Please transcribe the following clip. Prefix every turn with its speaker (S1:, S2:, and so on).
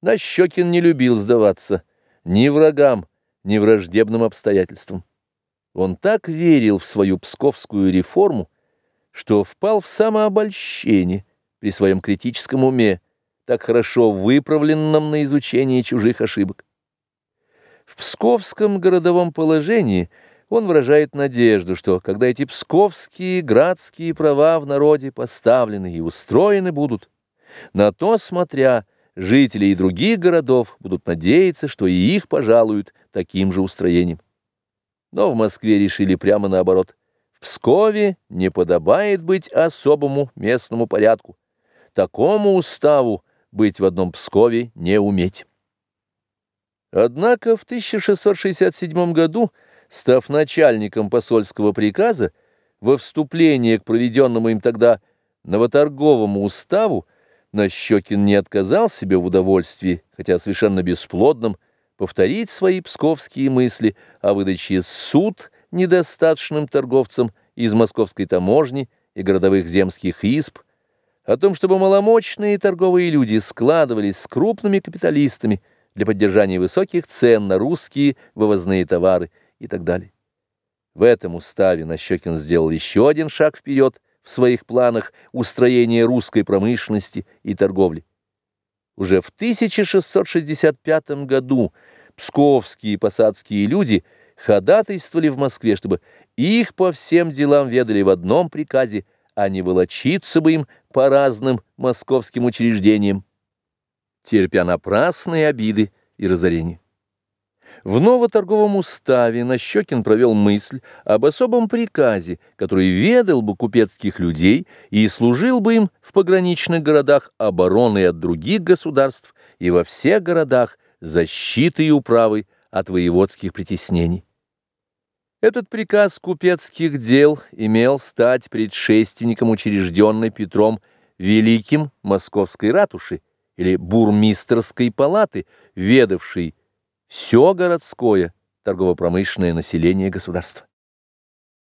S1: Нащекин не любил сдаваться ни врагам, ни враждебным обстоятельствам. Он так верил в свою псковскую реформу, что впал в самообольщение при своем критическом уме, так хорошо выправленном на изучение чужих ошибок. В псковском городовом положении он выражает надежду, что когда эти псковские градские права в народе поставлены и устроены будут, на то смотря, жители и других городов будут надеяться, что и их пожалуют таким же устроением. Но в Москве решили прямо наоборот. В Пскове не подобает быть особому местному порядку. Такому уставу быть в одном Пскове не уметь. Однако в 1667 году, став начальником посольского приказа, во вступлении к проведенному им тогда новоторговому уставу, Нащекин не отказал себе в удовольствии, хотя совершенно бесплодном, повторить свои псковские мысли о выдаче суд недостаточным торговцам из московской таможни и городовых земских исп, о том, чтобы маломощные торговые люди складывались с крупными капиталистами для поддержания высоких цен на русские вывозные товары и так далее. В этом уставе Нащекин сделал еще один шаг вперед в своих планах устроения русской промышленности и торговли. Уже в 1665 году псковские и посадские люди ходатайствовали в Москве, чтобы их по всем делам ведали в одном приказе, а не волочиться бы им по разным московским учреждениям, терпя напрасные обиды и разорения. В новоторговом уставе Нащекин провел мысль об особом приказе, который ведал бы купецких людей и служил бы им в пограничных городах обороной от других государств и во всех городах защитой и управой от воеводских притеснений. Этот приказ купецких дел имел стать предшественником учрежденной Петром Великим Московской ратуши или бурмистерской палаты, ведавшей все городское торгово-промышленное население государства.